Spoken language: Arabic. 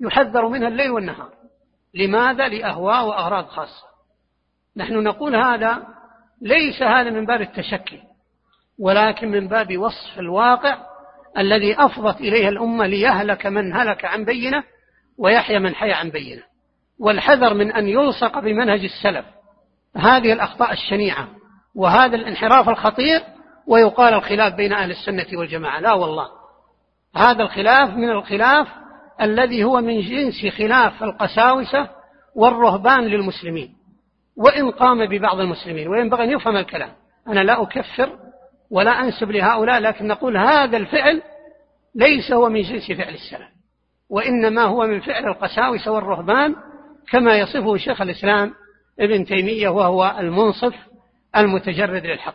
يحذر منها الليل والنهار. لماذا؟ لأهواء وأغراض خاصة. نحن نقول هذا ليس هذا من باب التشكي ولكن من باب وصف الواقع الذي أفضت إليه الأمة ليهلك من هلك عن بينة ويحيى من حيا عن بينة. والحذر من أن يلصق بمنهج السلف. هذه الأخطاء الشنيعة وهذا الانحراف الخطير ويقال الخلاف بين أهل السنة والجماعة. لا والله. هذا الخلاف من الخلاف الذي هو من جنس خلاف القساوسة والرهبان للمسلمين. وإن قام ببعض المسلمين وينبغي أن يفهم الكلام. أنا لا أكفر ولا أنسب لهؤلاء لكن نقول هذا الفعل ليس هو من جنس فعل السلف. وإنما هو من فعل القساوسة والرهبان كما يصفه شيخ الإسلام ابن تيمية وهو المنصف المتجرد للحق.